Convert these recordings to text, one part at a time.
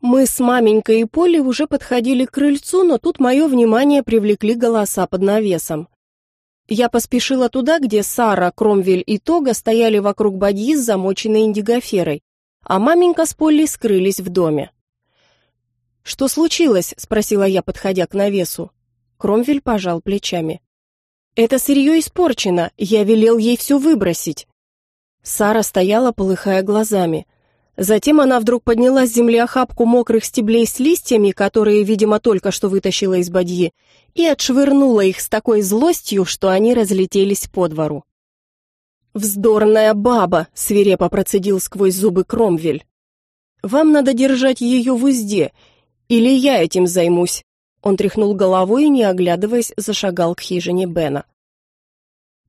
Мы с маменькой и Полей уже подходили к крыльцу, но тут мое внимание привлекли голоса под навесом. Я поспешила туда, где Сара, Кромвель и Тога стояли вокруг бадьи с замоченной индигоферой, а маменька с Полей скрылись в доме. «Что случилось?» — спросила я, подходя к навесу. Кромвель пожал плечами. «Это сырье испорчено, я велел ей все выбросить». Сара стояла, полыхая глазами. Затем она вдруг подняла с земли охапку мокрых стеблей с листьями, которые, видимо, только что вытащила из бадьи, и отшвырнула их с такой злостью, что они разлетелись по двору. «Вздорная баба!» — свирепо процедил сквозь зубы Кромвель. «Вам надо держать ее в узде, или я этим займусь!» Он тряхнул головой и, не оглядываясь, зашагал к хижине Бена.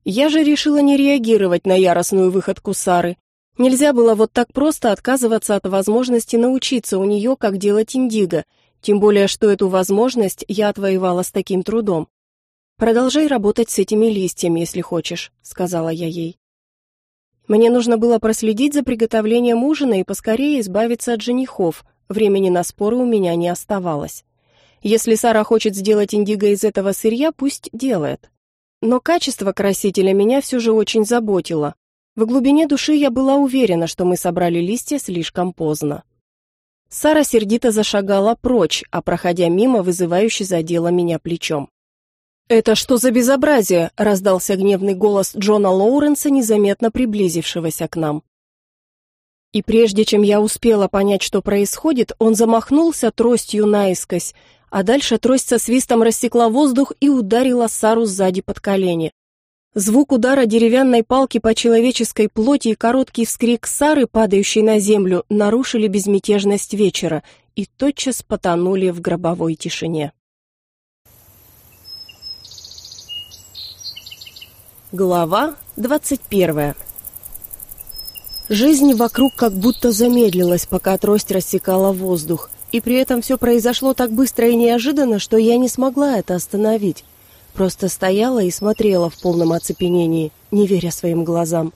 Я же решила не реагировать на яростную выходку Сары. Нельзя было вот так просто отказываться от возможности научиться у нее, как делать индиго, тем более, что эту возможность я отвоевала с таким трудом. «Продолжай работать с этими листьями, если хочешь», — сказала я ей. Мне нужно было проследить за приготовлением ужина и поскорее избавиться от женихов, времени на споры у меня не оставалось. Если Сара хочет сделать индиго из этого сырья, пусть делает. Но качество красителя меня все же очень заботило. В глубине души я была уверена, что мы собрали листья слишком поздно. Сара сердито зашагала прочь, а проходя мимо, вызывающе задела меня плечом. «Это что за безобразие?» — раздался гневный голос Джона Лоуренса, незаметно приблизившегося к нам. И прежде чем я успела понять, что происходит, он замахнулся тростью наискось, а дальше трость со свистом рассекла воздух и ударила Сару сзади под колени. Звук удара деревянной палки по человеческой плоти и короткий вскрик Сары, падающей на землю, нарушили безмятежность вечера и тотчас потонули в гробовой тишине. Глава двадцать первая. Жизнь вокруг как будто замедлилась, пока трость рассекала воздух, и при этом все произошло так быстро и неожиданно, что я не смогла это остановить. Просто стояла и смотрела в полном оцепенении, не веря своим глазам.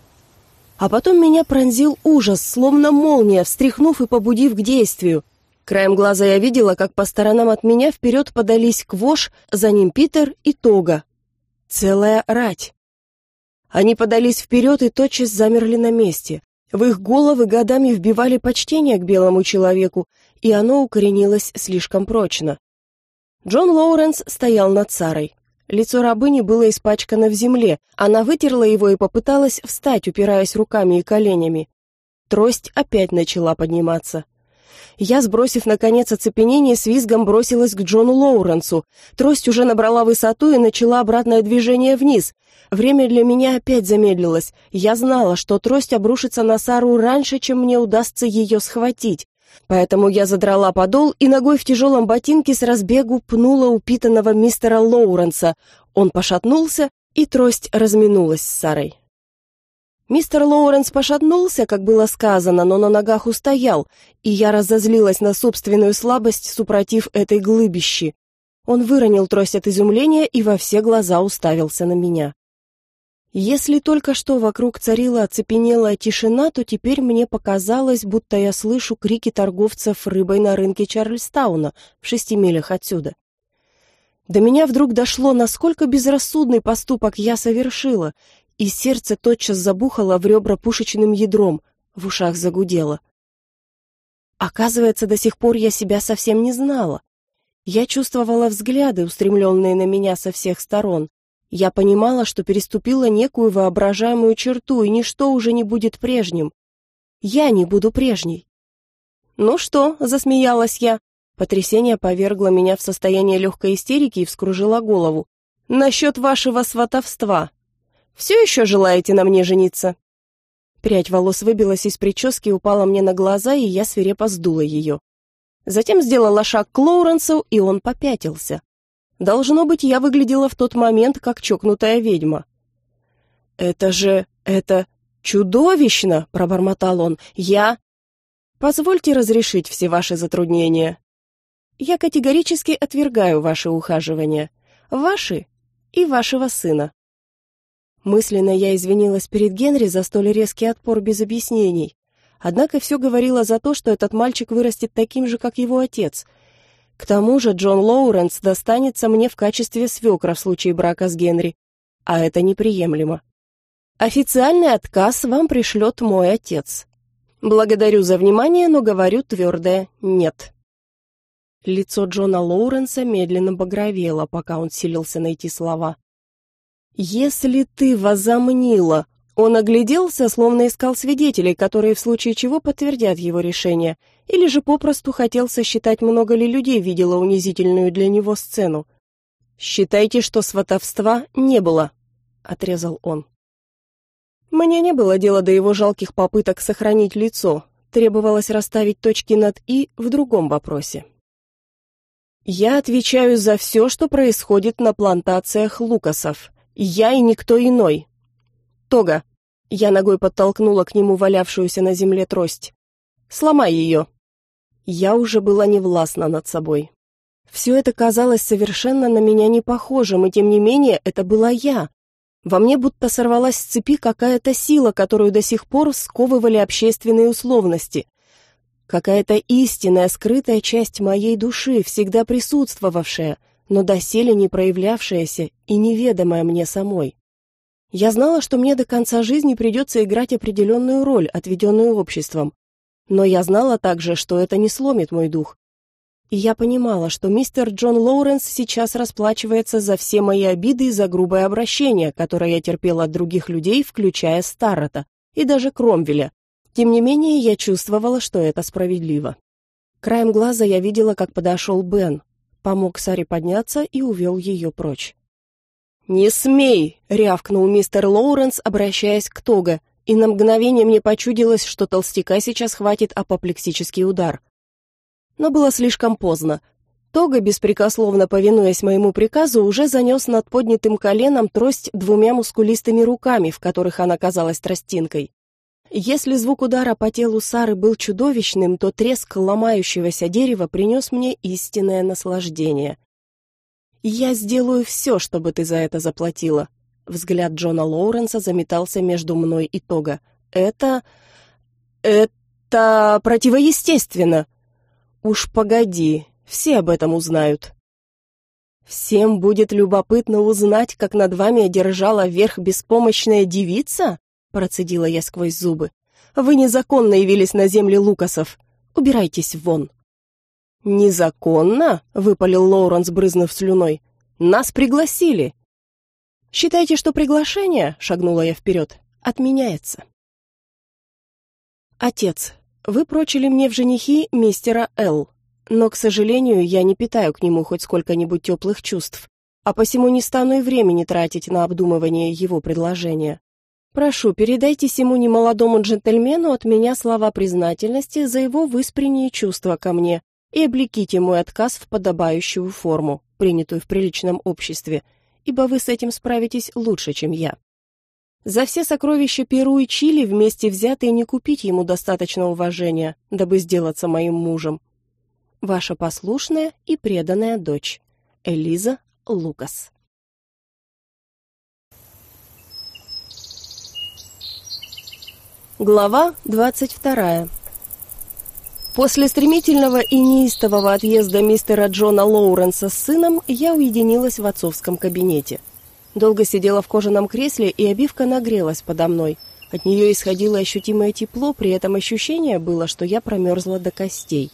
А потом меня пронзил ужас, словно молния, встряхнув и побудив к действию. Краем глаза я видела, как по сторонам от меня вперед подались Квош, за ним Питер и Тога. Целая рать. Они подались вперед и тотчас замерли на месте. В их головы годами вбивали почтение к белому человеку, и оно укоренилось слишком прочно. Джон Лоуренс стоял над Сарой. Лицо рабыни было испачкано в земле. Она вытерла его и попыталась встать, упираясь руками и коленями. Трость опять начала подниматься. Я, сбросив наконец оцепенение, с визгом бросилась к Джону Лоуренсу. Трость уже набрала высоту и начала обратное движение вниз. Время для меня опять замедлилось. Я знала, что трость обрушится на Сару раньше, чем мне удастся ее схватить. Поэтому я задрала подол и ногой в тяжелом ботинке с разбегу пнула упитанного мистера Лоуренса. Он пошатнулся, и трость разминулась с Сарой. Мистер Лоуренс пошатнулся, как было сказано, но на ногах устоял, и я разозлилась на собственную слабость, супротив этой глыбищи. Он выронил трость от изумления и во все глаза уставился на меня. Если только что вокруг царила оцепенелая тишина, то теперь мне показалось, будто я слышу крики торговцев рыбой на рынке Чарльстауна в шести милях отсюда. До меня вдруг дошло, насколько безрассудный поступок я совершила, и сердце тотчас забухало в ребра пушечным ядром, в ушах загудело. Оказывается, до сих пор я себя совсем не знала. Я чувствовала взгляды, устремленные на меня со всех сторон, я понимала, что переступила некую воображаемую черту, и ничто уже не будет прежним. Я не буду прежней. «Ну что?» — засмеялась я. Потрясение повергло меня в состояние легкой истерики и вскружило голову. «Насчет вашего сватовства. Все еще желаете на мне жениться?» Прядь волос выбилась из прически, упала мне на глаза, и я свирепо сдула ее. Затем сделала шаг к Лоуренсу, и он попятился. Должно быть, я выглядела в тот момент как чокнутая ведьма. «Это же... это... чудовищно!» — пробормотал он. «Я...» «Позвольте разрешить все ваши затруднения. Я категорически отвергаю ваши ухаживания. Ваши и вашего сына». Мысленно я извинилась перед Генри за столь резкий отпор без объяснений. Однако все говорило за то, что этот мальчик вырастет таким же, как его отец. К тому же Джон Лоуренс достанется мне в качестве свекра в случае брака с Генри, а это неприемлемо. Официальный отказ вам пришлет мой отец. Благодарю за внимание, но говорю твердое «нет». Лицо Джона Лоуренса медленно багровело, пока он силился найти слова. «Если ты возомнила...» Он огляделся, словно искал свидетелей, которые в случае чего подтвердят его решение, или же попросту хотел сосчитать, много ли людей видело унизительную для него сцену. «Считайте, что сватовства не было», — отрезал он. Мне не было дела до его жалких попыток сохранить лицо, требовалось расставить точки над «и» в другом вопросе. «Я отвечаю за все, что происходит на плантациях Лукасов. Я и никто иной. Тога!» Я ногой подтолкнула к нему валявшуюся на земле трость. «Сломай ее!» Я уже была невластна над собой. Все это казалось совершенно на меня не похожим, и тем не менее это была я, во мне будто сорвалась с цепи какая-то сила, которую до сих пор сковывали общественные условности. Какая-то истинная, скрытая часть моей души, всегда присутствовавшая, но доселе не проявлявшаяся и неведомая мне самой. Я знала, что мне до конца жизни придется играть определенную роль, отведенную обществом. Но я знала также, что это не сломит мой дух, и я понимала, что мистер Джон Лоуренс сейчас расплачивается за все мои обиды и за грубое обращение, которое я терпела от других людей, включая Старрета и даже Кромвеля. Тем не менее, я чувствовала, что это справедливо. Краем глаза я видела, как подошел Бен, помог Саре подняться и увел ее прочь. «Не смей!» — рявкнул мистер Лоуренс, обращаясь к Тога, и на мгновение мне почудилось, что толстяка сейчас хватит апоплексический удар но было слишком поздно. Тога, беспрекословно повинуясь моему приказу, уже занес над поднятым коленом трость двумя мускулистыми руками, в которых она казалась тростинкой. Если звук удара по телу Сары был чудовищным, то треск ломающегося дерева принес мне истинное наслаждение. «Я сделаю все, чтобы ты за это заплатила». Взгляд Джона Лоуренса заметался между мной и Тога. «Это... это противоестественно!» Уж погоди, все об этом узнают. Всем будет любопытно узнать, как над вами одержала верх беспомощная девица? Процедила я сквозь зубы. Вы незаконно явились на земли Лукасов. Убирайтесь вон. Незаконно? Выпалил Лоуренс, брызнув слюной. Нас пригласили. Считайте, что приглашение, шагнула я вперед, отменяется. Отец, вы прочили мне в женихи мистера Л. Но, к сожалению, я не питаю к нему хоть сколько-нибудь теплых чувств, а посему не стану и времени тратить на обдумывание его предложения. Прошу, передайте сему немолодому джентльмену от меня слова признательности за его выспренние чувства ко мне и облеките мой отказ в подобающую форму, принятую в приличном обществе, ибо вы с этим справитесь лучше, чем я. За все сокровища Перу и Чили вместе взятые не купить ему достаточно уважения, дабы сделаться моим мужем. Ваша послушная и преданная дочь, Элиза Лукас. Глава двадцать вторая. После стремительного и неистового отъезда мистера Джона Лоуренса с сыном я уединилась в отцовском кабинете – Долго сидела в кожаном кресле, и обивка нагрелась подо мной. От нее исходило ощутимое тепло, при этом ощущение было, что я промерзла до костей.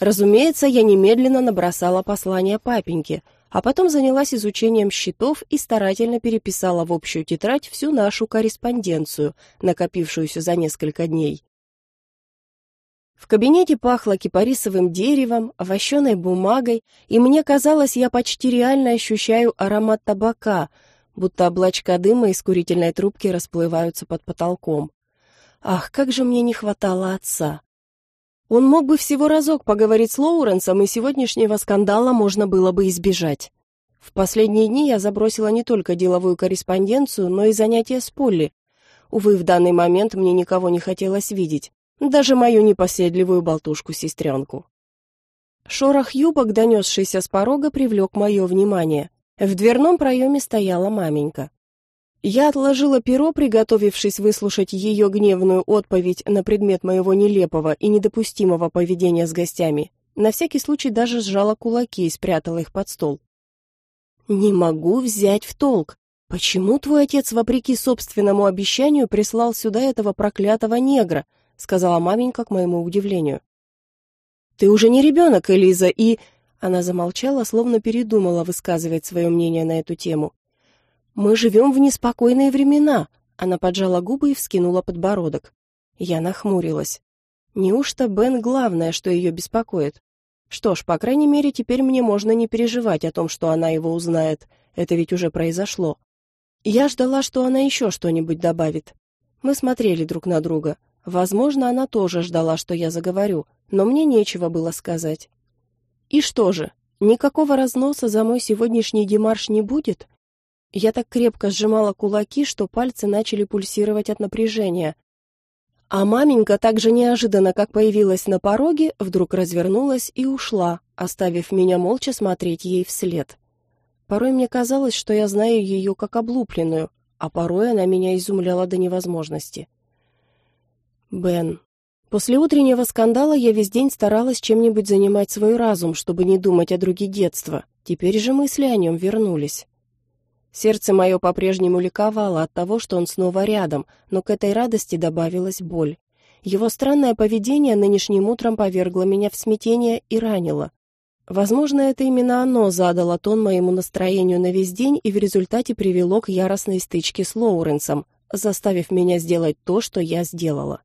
Разумеется, я немедленно набросала послание папеньке, а потом занялась изучением счетов и старательно переписала в общую тетрадь всю нашу корреспонденцию, накопившуюся за несколько дней. В кабинете пахло кипарисовым деревом, вощеной бумагой, и мне казалось, я почти реально ощущаю аромат табака, будто облачка дыма из курительной трубки расплываются под потолком. Ах, как же мне не хватало отца! Он мог бы всего разок поговорить с Лоуренсом, и сегодняшнего скандала можно было бы избежать. В последние дни я забросила не только деловую корреспонденцию, но и занятия с Полли. Увы, в данный момент мне никого не хотелось видеть даже мою непоседливую болтушку-сестренку. Шорох юбок, донесшийся с порога, привлек мое внимание. В дверном проеме стояла маменька. Я отложила перо, приготовившись выслушать ее гневную отповедь на предмет моего нелепого и недопустимого поведения с гостями. На всякий случай даже сжала кулаки и спрятала их под стол. «Не могу взять в толк. Почему твой отец, вопреки собственному обещанию, прислал сюда этого проклятого негра?» Сказала маменька к моему удивлению. «Ты уже не ребенок, Элиза, и...» Она замолчала, словно передумала высказывать свое мнение на эту тему. «Мы живем в неспокойные времена», — она поджала губы и вскинула подбородок. Я нахмурилась. Неужто Бен главное, что ее беспокоит? Что ж, по крайней мере, теперь мне можно не переживать о том, что она его узнает. Это ведь уже произошло. Я ждала, что она еще что-нибудь добавит. Мы смотрели друг на друга. Возможно, она тоже ждала, что я заговорю, но мне нечего было сказать. И что же, никакого разноса за мой сегодняшний демарш не будет? Я так крепко сжимала кулаки, что пальцы начали пульсировать от напряжения. А маменька так же неожиданно, как появилась на пороге, вдруг развернулась и ушла, оставив меня молча смотреть ей вслед. Порой мне казалось, что я знаю ее как облупленную, а порой она меня изумляла до невозможности. Бен. После утреннего скандала я весь день старалась чем-нибудь занимать свой разум, чтобы не думать о друге детства. Теперь же мысли о нем вернулись. Сердце мое по-прежнему ликовало от того, что он снова рядом, но к этой радости добавилась боль. Его странное поведение нынешним утром повергло меня в смятение и ранило. Возможно, это именно оно задало тон моему настроению на весь день и в результате привело к яростной стычке с Лоуренсом, заставив меня сделать то, что я сделала.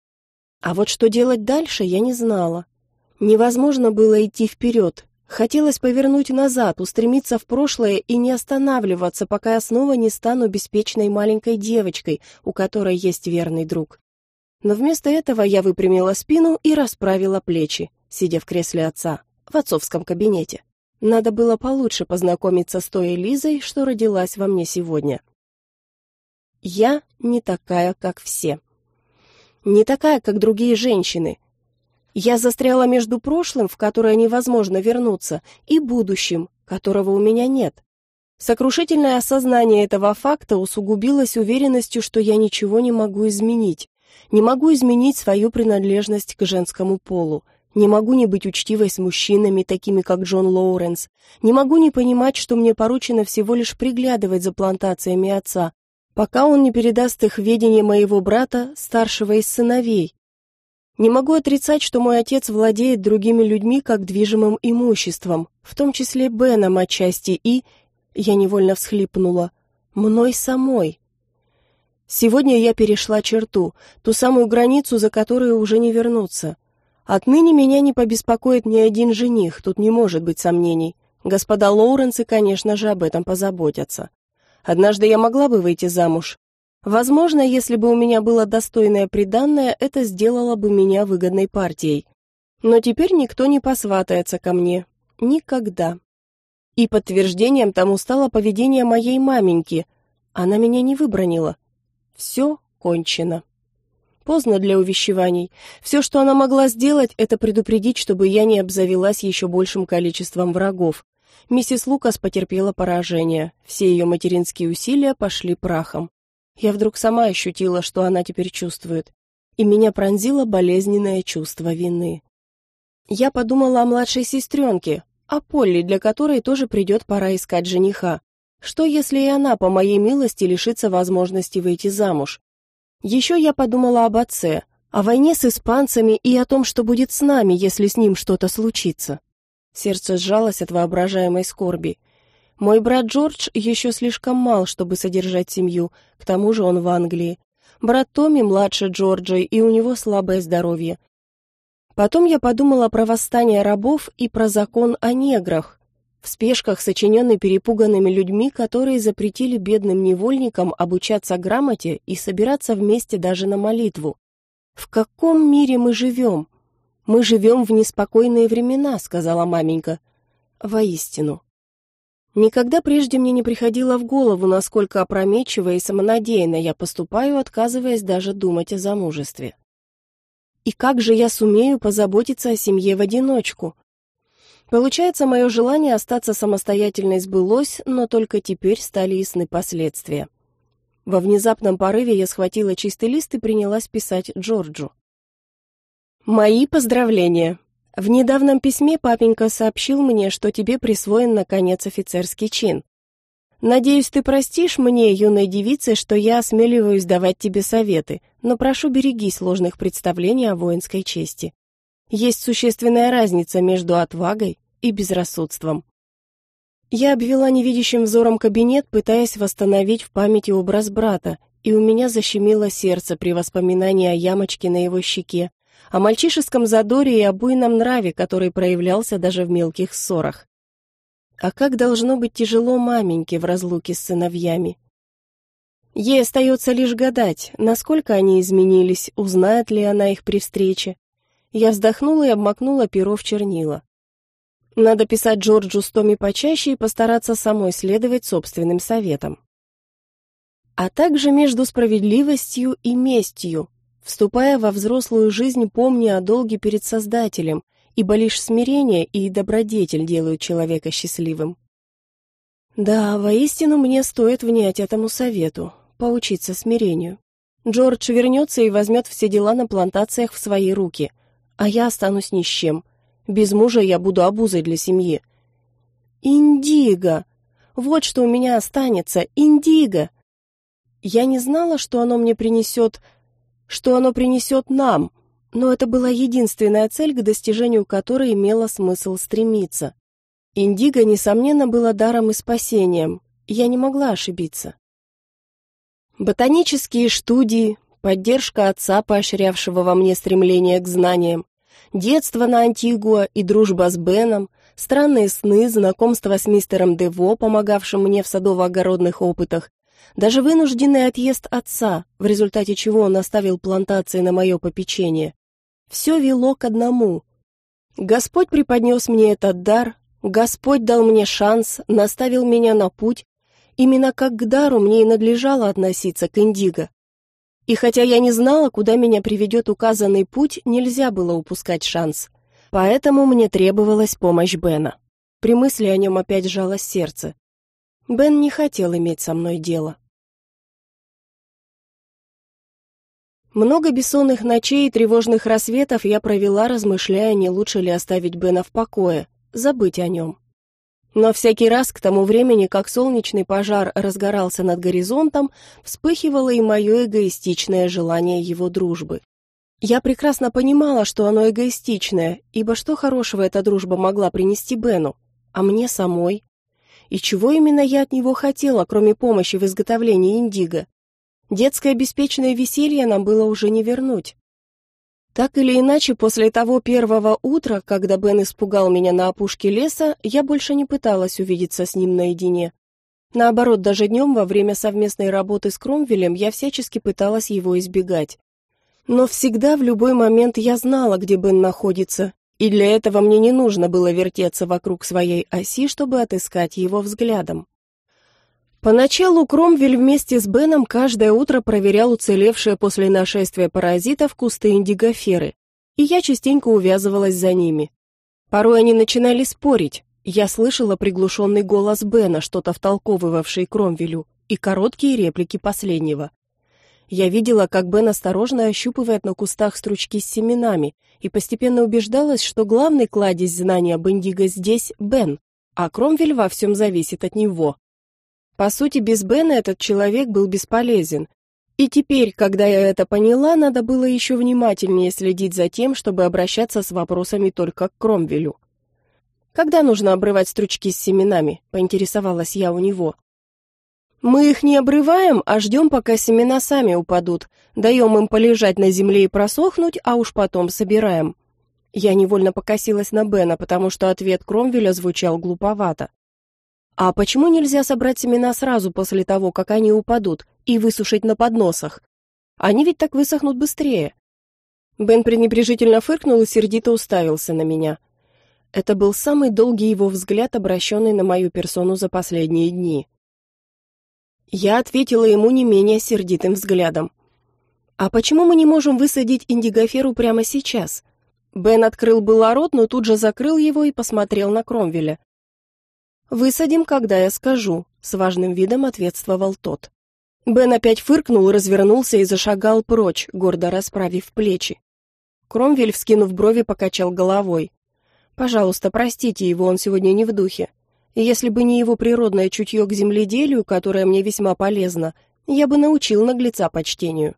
А вот что делать дальше, я не знала. Невозможно было идти вперед, Хотелось повернуть назад, устремиться в прошлое и не останавливаться, пока я снова не стану беспечной маленькой девочкой, у которой есть верный друг. Но вместо этого я выпрямила спину и расправила плечи, сидя в кресле отца, в отцовском кабинете. Надо было получше познакомиться с той Элизой, что родилась во мне сегодня. Я не такая, как все. Не такая, как другие женщины, я застряла между прошлым, в которое невозможно вернуться, и будущим, которого у меня нет. Сокрушительное осознание этого факта усугубилось уверенностью, что я ничего не могу изменить. Не могу изменить свою принадлежность к женскому полу. Не могу не быть учтивой с мужчинами, такими как Джон Лоуренс. Не могу не понимать, что мне поручено всего лишь приглядывать за плантациями отца, пока он не передаст их ведение моего брата, старшего из сыновей, не могу отрицать, что мой отец владеет другими людьми как движимым имуществом, в том числе Беном отчасти и... Я невольно всхлипнула. Мной самой. Сегодня я перешла черту, ту самую границу, за которую уже не вернуться. Отныне меня не побеспокоит ни один жених, тут не может быть сомнений. Господа Лоуренсы, конечно же, об этом позаботятся. Однажды я могла бы выйти замуж, Возможно, если бы у меня было достойное приданное, это сделало бы меня выгодной партией. Но теперь никто не посватается ко мне. Никогда. И подтверждением тому стало поведение моей маменьки. Она меня не выбронила. Все кончено. Поздно для увещеваний. Все, что она могла сделать, это предупредить, чтобы я не обзавелась еще большим количеством врагов. Миссис Лукас потерпела поражение. Все ее материнские усилия пошли прахом. Я вдруг сама ощутила, что она теперь чувствует, и меня пронзило болезненное чувство вины. Я подумала о младшей сестренке, о Полли, для которой тоже придет пора искать жениха. Что, если и она, по моей милости, лишится возможности выйти замуж? Еще я подумала об отце, о войне с испанцами и о том, что будет с нами, если с ним что-то случится. Сердце сжалось от воображаемой скорби. Мой брат Джордж еще слишком мал, чтобы содержать семью, к тому же он в Англии. Брат Томми младше Джорджа, и у него слабое здоровье. Потом я подумала про восстание рабов и про закон о неграх, в спешках, сочиненный перепуганными людьми, которые запретили бедным невольникам обучаться грамоте и собираться вместе даже на молитву. В каком мире мы живем? Мы живем в неспокойные времена, сказала маменька. Воистину. Никогда прежде мне не приходило в голову, насколько опрометчиво и самонадеянно я поступаю, отказываясь даже думать о замужестве. И как же я сумею позаботиться о семье в одиночку? Получается, мое желание остаться самостоятельной сбылось, но только теперь стали ясны последствия. Во внезапном порыве я схватила чистый лист и принялась писать Джорджу. «Мои поздравления. В недавнем письме папенька сообщил мне, что тебе присвоен, наконец, офицерский чин. Надеюсь, ты простишь мне, юной девице, что я осмеливаюсь давать тебе советы, но прошу береги сложных представлений о воинской чести. Есть существенная разница между отвагой и безрассудством. Я обвела невидящим взором кабинет, пытаясь восстановить в памяти образ брата, и у меня защемило сердце при воспоминании о ямочке на его щеке, о мальчишеском задоре и о буйном нраве, который проявлялся даже в мелких ссорах. А как должно быть тяжело маменьке в разлуке с сыновьями. Ей остается лишь гадать, насколько они изменились, узнает ли она их при встрече. Я вздохнула и обмакнула перо в чернила. Надо писать Джорджу с Томми почаще и постараться самой следовать собственным советам. А также между справедливостью и местью, вступая во взрослую жизнь, помни о долге перед Создателем, ибо лишь смирение и добродетель делают человека счастливым. Да, воистину мне стоит внять этому совету, поучиться смирению. Джордж вернется и возьмет все дела на плантациях в свои руки, а я останусь ни с чем — без мужа я буду обузой для семьи. Индиго! Вот что у меня останется, индиго! Я не знала, что оно мне принесет, что оно принесет нам, но это была единственная цель, к достижению которой имело смысл стремиться. Индиго, несомненно, было даром и спасением, я не могла ошибиться. Ботанические студии, поддержка отца, поощрявшего во мне стремление к знаниям, Детство на Антигуа и дружба с Беном, странные сны, знакомство с мистером Дево, помогавшим мне в садово-огородных опытах, даже вынужденный отъезд отца, в результате чего он оставил плантации на мое попечение. Все вело к одному. Господь преподнес мне этот дар, Господь дал мне шанс, наставил меня на путь. Именно как к дару мне и надлежало относиться к Индиго. И хотя я не знала, куда меня приведет указанный путь, нельзя было упускать шанс. Поэтому мне требовалась помощь Бена. При мысли о нем опять сжалось сердце. Бен не хотел иметь со мной дело. Много бессонных ночей и тревожных рассветов я провела, размышляя, не лучше ли оставить Бена в покое, забыть о нем. Но всякий раз к тому времени, как солнечный пожар разгорался над горизонтом, вспыхивало и мое эгоистичное желание его дружбы. Я прекрасно понимала, что оно эгоистичное, ибо что хорошего эта дружба могла принести Бену, а мне самой? И чего именно я от него хотела, кроме помощи в изготовлении индиго? Детское беспечное веселье нам было уже не вернуть. Так или иначе, после того первого утра, когда Бен испугал меня на опушке леса, я больше не пыталась увидеться с ним наедине. Наоборот, даже днем во время совместной работы с Кромвелем я всячески пыталась его избегать. Но всегда в любой момент я знала, где Бен находится, и для этого мне не нужно было вертеться вокруг своей оси, чтобы отыскать его взглядом. Поначалу Кромвель вместе с Беном каждое утро проверял уцелевшие после нашествия паразитов кусты индигоферы, и я частенько увязывалась за ними. Порой они начинали спорить. Я слышала приглушенный голос Бена, что-то втолковывавший Кромвелю, и короткие реплики последнего. Я видела, как Бен осторожно ощупывает на кустах стручки с семенами, и постепенно убеждалась, что главный кладезь знаний об индиго здесь — Бен, а Кромвель во всем зависит от него. По сути, без Бена этот человек был бесполезен. И теперь, когда я это поняла, надо было еще внимательнее следить за тем, чтобы обращаться с вопросами только к Кромвелю. «Когда нужно обрывать стручки с семенами?» — поинтересовалась я у него. «Мы их не обрываем, а ждем, пока семена сами упадут. Даем им полежать на земле и просохнуть, а уж потом собираем». Я невольно покосилась на Бена, потому что ответ Кромвеля звучал глуповато. А почему нельзя собрать семена сразу после того, как они упадут, и высушить на подносах? Они ведь так высохнут быстрее. Бен пренебрежительно фыркнул и сердито уставился на меня. Это был самый долгий его взгляд, обращенный на мою персону за последние дни. Я ответила ему не менее сердитым взглядом. «А почему мы не можем высадить индигоферу прямо сейчас?» Бен открыл было рот, но тут же закрыл его и посмотрел на Кромвеля. «Высадим, когда я скажу», — с важным видом ответствовал тот. Бен опять фыркнул, развернулся и зашагал прочь, гордо расправив плечи. Кромвель, вскинув брови, покачал головой. «Пожалуйста, простите его, он сегодня не в духе. И если бы не его природное чутье к земледелию, которое мне весьма полезно, я бы научил наглеца почтению.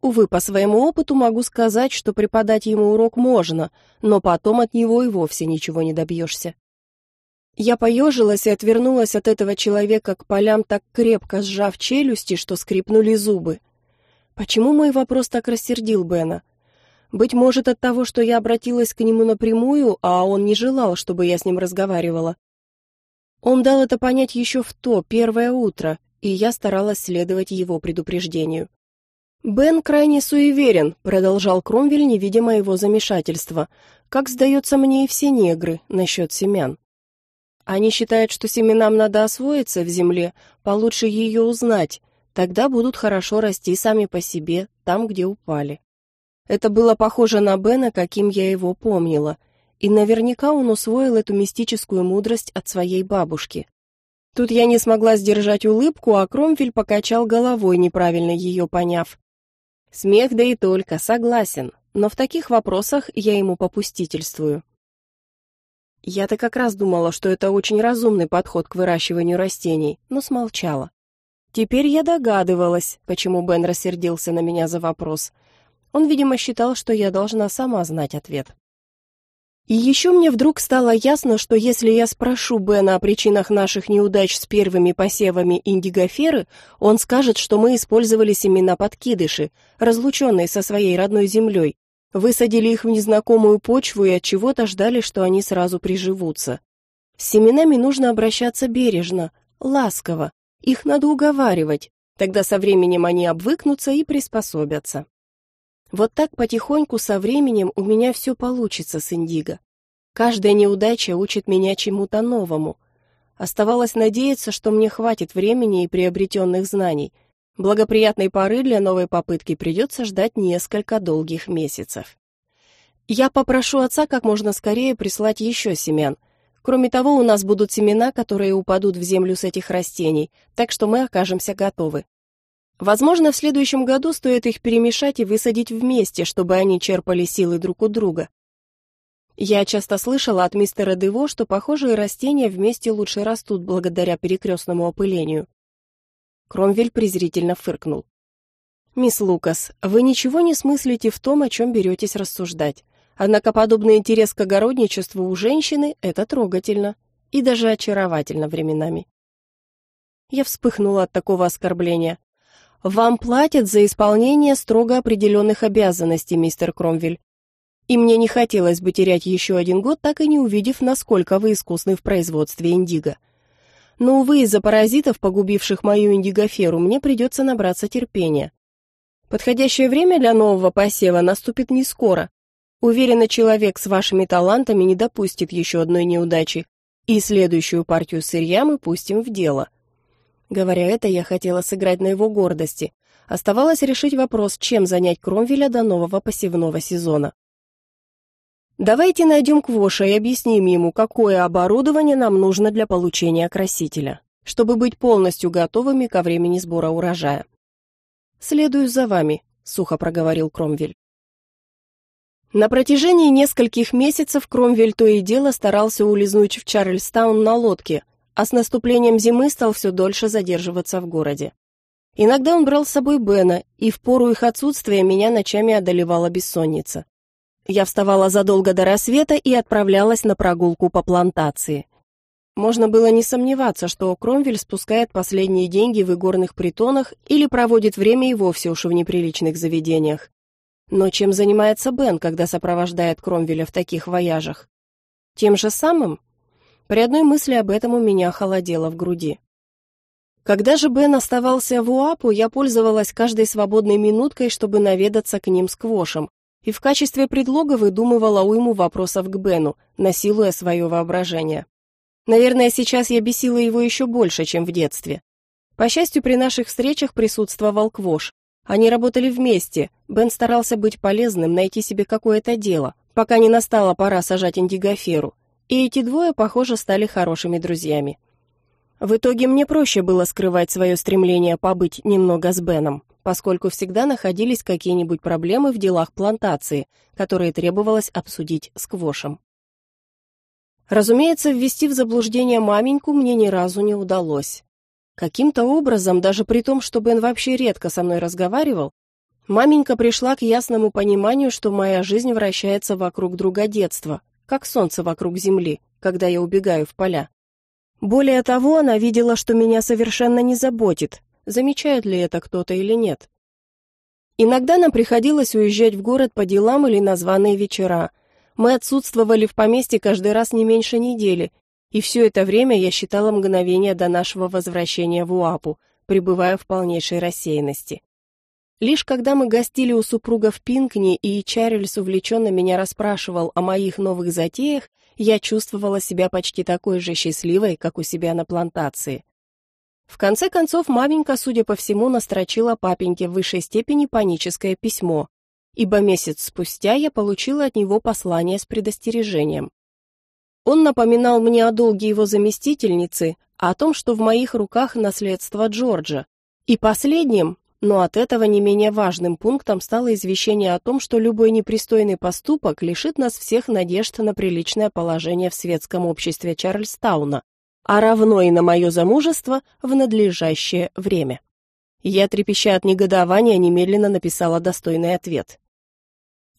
Увы, по своему опыту могу сказать, что преподать ему урок можно, но потом от него и вовсе ничего не добьешься. Я поежилась и отвернулась от этого человека к полям, так крепко сжав челюсти, что скрипнули зубы. Почему мой вопрос так рассердил Бена? Быть может, от того, что я обратилась к нему напрямую, а он не желал, чтобы я с ним разговаривала. Он дал это понять еще в то первое утро, и я старалась следовать его предупреждению. «Бен крайне суеверен», — продолжал Кромвель, не видя моего замешательства, «как, сдается мне, и все негры насчет семян. Они считают, что семенам надо освоиться в земле, получше ее узнать, тогда будут хорошо расти сами по себе, там, где упали. Это было похоже на Бена, каким я его помнила, и наверняка он усвоил эту мистическую мудрость от своей бабушки. Тут я не смогла сдержать улыбку, а Кромвель покачал головой, неправильно ее поняв. Смех да и только, согласен, но в таких вопросах я ему попустительствую. Я-то как раз думала, что это очень разумный подход к выращиванию растений, но смолчала. Теперь я догадывалась, почему Бен рассердился на меня за вопрос. Он, видимо, считал, что я должна сама знать ответ. И еще мне вдруг стало ясно, что если я спрошу Бена о причинах наших неудач с первыми посевами индигоферы, он скажет, что мы использовали семена подкидыши, разлученные со своей родной землей, высадили их в незнакомую почву и от чего-то ждали, что они сразу приживутся. С семенами нужно обращаться бережно, ласково, их надо уговаривать, тогда со временем они обвыкнутся и приспособятся. Вот так потихоньку со временем у меня все получится с Индиго. Каждая неудача учит меня чему-то новому. Оставалось надеяться, что мне хватит времени и приобретенных знаний. Благоприятной поры для новой попытки придется ждать несколько долгих месяцев. Я попрошу отца как можно скорее прислать еще семян. Кроме того, у нас будут семена, которые упадут в землю с этих растений, так что мы окажемся готовы. Возможно, в следующем году стоит их перемешать и высадить вместе, чтобы они черпали силы друг у друга. Я часто слышала от мистера Дево, что похожие растения вместе лучше растут благодаря перекрестному опылению. Кромвель презрительно фыркнул. «Мисс Лукас, вы ничего не смыслите в том, о чем беретесь рассуждать. Однако подобный интерес к огородничеству у женщины – это трогательно и даже очаровательно временами». Я вспыхнула от такого оскорбления. Вам платят за исполнение строго определенных обязанностей, мистер Кромвель. И мне не хотелось бы терять еще один год, так и не увидев, насколько вы искусны в производстве индиго. Но, увы, из-за паразитов, погубивших мою индигоферу, мне придется набраться терпения. Подходящее время для нового посева наступит не скоро. Уверена, человек с вашими талантами не допустит еще одной неудачи, и следующую партию сырья мы пустим в дело. Говоря это, я хотела сыграть на его гордости. Оставалось решить вопрос, чем занять Кромвеля до нового посевного сезона. Давайте найдем Квоша и объясним ему, какое оборудование нам нужно для получения красителя, чтобы быть полностью готовыми ко времени сбора урожая. «Следую за вами», — сухо проговорил Кромвель. На протяжении нескольких месяцев Кромвель то и дело старался улизнуть в Чарльстаун на лодке, а с наступлением зимы стал все дольше задерживаться в городе. Иногда он брал с собой Бена, и в пору их отсутствия меня ночами одолевала бессонница. Я вставала задолго до рассвета и отправлялась на прогулку по плантации. Можно было не сомневаться, что Кромвель спускает последние деньги в игорных притонах или проводит время и вовсе уж в неприличных заведениях. Но чем занимается Бен, когда сопровождает Кромвеля в таких вояжах? Тем же самым? При одной мысли об этом у меня холодело в груди. Когда же Бен оставался в УАПу, я пользовалась каждой свободной минуткой, чтобы наведаться к ним с Квошем, и в качестве предлога выдумывала уйму вопросов к Бену, насилуя свое воображение. Наверное, сейчас я бесила его еще больше, чем в детстве. По счастью, при наших встречах присутствовал Квош. Они работали вместе, Бен старался быть полезным, найти себе какое-то дело, пока не настала пора сажать индигоферу, и эти двое, похоже, стали хорошими друзьями. В итоге мне проще было скрывать свое стремление побыть немного с Беном, поскольку всегда находились какие-нибудь проблемы в делах плантации, которые требовалось обсудить с Квошем. Разумеется, ввести в заблуждение маменьку мне ни разу не удалось. Каким-то образом, даже при том, что Бен вообще редко со мной разговаривал, маменька пришла к ясному пониманию, что моя жизнь вращается вокруг друга детства, как солнце вокруг земли, когда я убегаю в поля. Более того, она видела, что меня совершенно не заботит, замечает ли это кто-то или нет. Иногда нам приходилось уезжать в город по делам или на званые вечера. Мы отсутствовали в поместье каждый раз не меньше недели, и все это время я считала мгновение до нашего возвращения в Уапу, пребывая в полнейшей рассеянности. Лишь когда мы гостили у супругов Пинкни и Чарльз увлеченно меня расспрашивал о моих новых затеях, я чувствовала себя почти такой же счастливой, как у себя на плантации. В конце концов, маменька, судя по всему, настрочила папеньке в высшей степени паническое письмо, ибо месяц спустя я получила от него послание с предостережением. Он напоминал мне о долге его заместительницы, о том, что в моих руках наследство Джорджа, и последним но от этого не менее важным пунктом стало извещение о том, что любой непристойный поступок лишит нас всех надежд на приличное положение в светском обществе Чарльстауна, а равно и на мое замужество в надлежащее время. Я, трепеща от негодования, немедленно написала достойный ответ.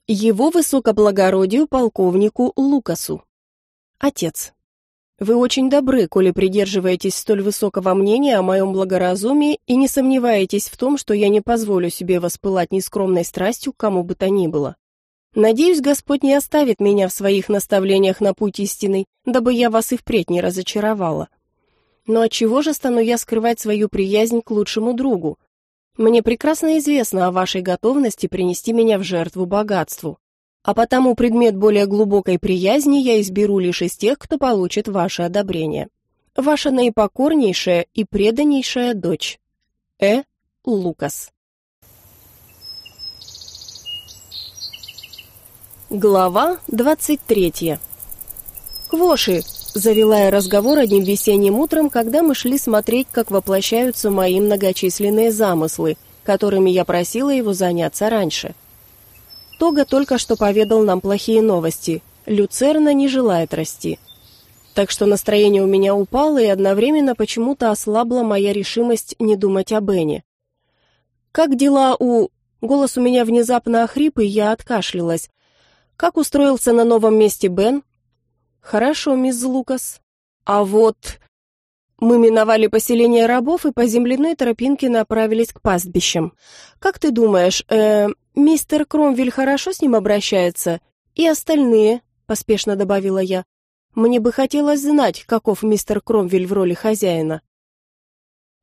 Его высокоблагородию полковнику Лукасу. Отец. Вы очень добры, коли придерживаетесь столь высокого мнения о моем благоразумии и не сомневаетесь в том, что я не позволю себе воспылать нескромной страстью кому бы то ни было. Надеюсь, Господь не оставит меня в своих наставлениях на путь истинный, дабы я вас и впредь не разочаровала. Но от чего же стану я скрывать свою приязнь к лучшему другу? Мне прекрасно известно о вашей готовности принести меня в жертву богатству. А потому предмет более глубокой приязни я изберу лишь из тех, кто получит ваше одобрение. Ваша наипокорнейшая и преданнейшая дочь. Э. Лукас. Глава 23. Квоши, завела я разговор одним весенним утром, когда мы шли смотреть, как воплощаются мои многочисленные замыслы, которыми я просила его заняться раньше. Тога только что поведал нам плохие новости. Люцерна не желает расти. Так что настроение у меня упало, и одновременно почему-то ослабла моя решимость не думать о Бене. «Как дела у...» Голос у меня внезапно охрип, и я откашлялась. «Как устроился на новом месте Бен?» «Хорошо, мисс Лукас. А вот...» Мы миновали поселение рабов и по земляной тропинке направились к пастбищам. Как ты думаешь, э, мистер Кромвель хорошо с ним обращается? И остальные, поспешно добавила я. Мне бы хотелось знать, каков мистер Кромвель в роли хозяина.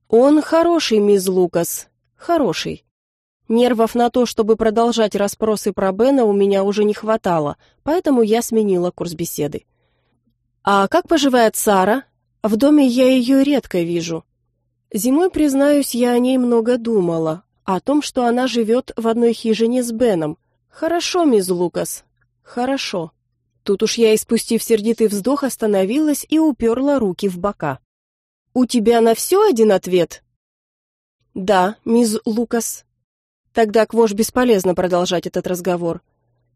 Он хороший, мисс Лукас, хороший. Нервов на то, чтобы продолжать расспросы про Бена, у меня уже не хватало, поэтому я сменила курс беседы. А как поживает Сара? В доме я ее редко вижу. Зимой, признаюсь, я о ней много думала, о том, что она живет в одной хижине с Беном. Хорошо, мисс Лукас, хорошо. Тут уж я, испустив сердитый вздох, остановилась и уперла руки в бока. «У тебя на все один ответ?» «Да, мисс Лукас». Тогда Квош бесполезно продолжать этот разговор.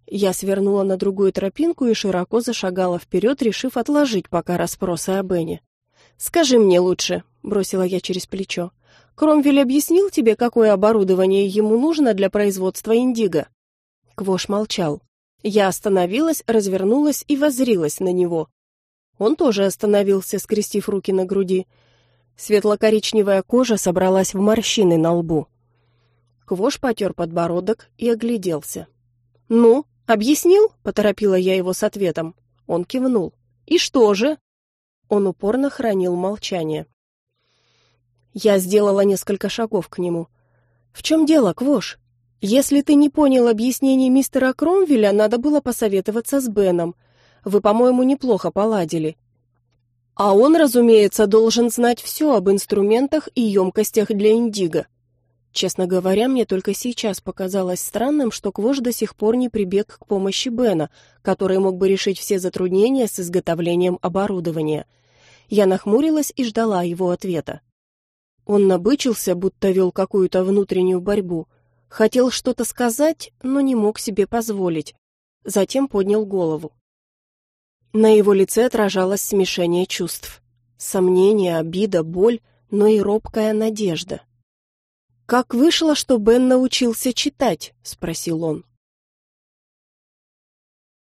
Я свернула на другую тропинку и широко зашагала вперед, решив отложить пока расспросы о Бене. «Скажи мне лучше», — бросила я через плечо. «Кромвель объяснил тебе, какое оборудование ему нужно для производства индиго?» Квош молчал. Я остановилась, развернулась и воззрилась на него. Он тоже остановился, скрестив руки на груди. Светло-коричневая кожа собралась в морщины на лбу. Квош потер подбородок и огляделся. «Ну, объяснил?» — поторопила я его с ответом. Он кивнул. «И что же?» Он упорно хранил молчание. Я сделала несколько шагов к нему. «В чем дело, Квош? Если ты не понял объяснений мистера Кромвеля, надо было посоветоваться с Беном. Вы, по-моему, неплохо поладили. А он, разумеется, должен знать все об инструментах и емкостях для индиго. Честно говоря, мне только сейчас показалось странным, что Квош до сих пор не прибег к помощи Бена, который мог бы решить все затруднения с изготовлением оборудования – Я нахмурилась и ждала его ответа. Он набычился, будто вел какую-то внутреннюю борьбу. Хотел что-то сказать, но не мог себе позволить. Затем поднял голову. На его лице отражалось смешение чувств. Сомнение, обида, боль, но и робкая надежда. «Как вышло, что Бен научился читать?» — спросил он.